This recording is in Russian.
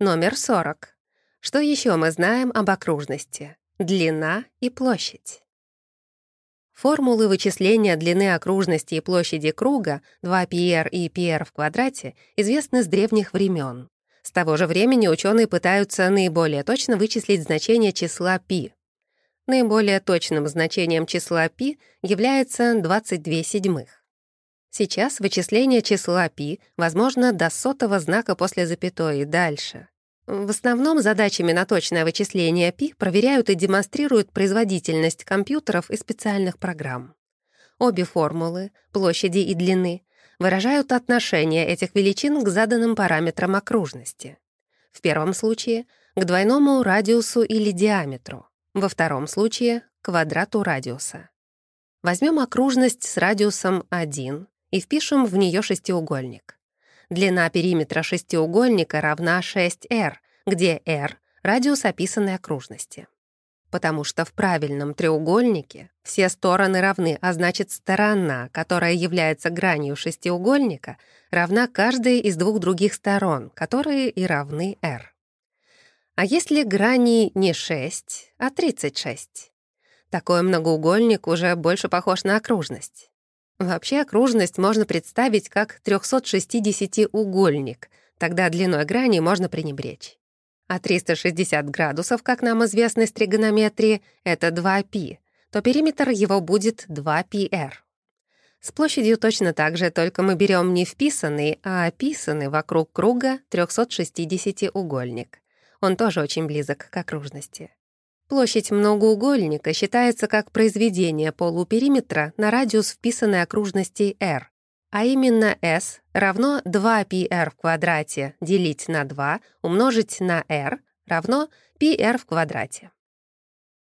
Номер 40. Что еще мы знаем об окружности? Длина и площадь. Формулы вычисления длины окружности и площади круга 2πr и πr в квадрате известны с древних времен. С того же времени ученые пытаются наиболее точно вычислить значение числа π. Наиболее точным значением числа π является 22 седьмых. Сейчас вычисление числа π возможно до сотого знака после запятой и дальше. В основном задачами на точное вычисление π проверяют и демонстрируют производительность компьютеров и специальных программ. Обе формулы, площади и длины, выражают отношение этих величин к заданным параметрам окружности. В первом случае — к двойному радиусу или диаметру, во втором случае — к квадрату радиуса. Возьмем окружность с радиусом 1 и впишем в нее шестиугольник. Длина периметра шестиугольника равна 6r, где r — радиус описанной окружности потому что в правильном треугольнике все стороны равны, а значит, сторона, которая является гранью шестиугольника, равна каждой из двух других сторон, которые и равны r. А если грани не 6, а 36? Такой многоугольник уже больше похож на окружность. Вообще окружность можно представить как 360-угольник, тогда длиной грани можно пренебречь. А 360 градусов, как нам известно из тригонометрии, это 2π, то периметр его будет 2πr. С площадью точно так же, только мы берем не вписанный, а описанный вокруг круга 360-угольник. Он тоже очень близок к окружности. Площадь многоугольника считается как произведение полупериметра на радиус вписанной окружности r, а именно s равно 2πr в квадрате делить на 2 умножить на r равно πr в квадрате.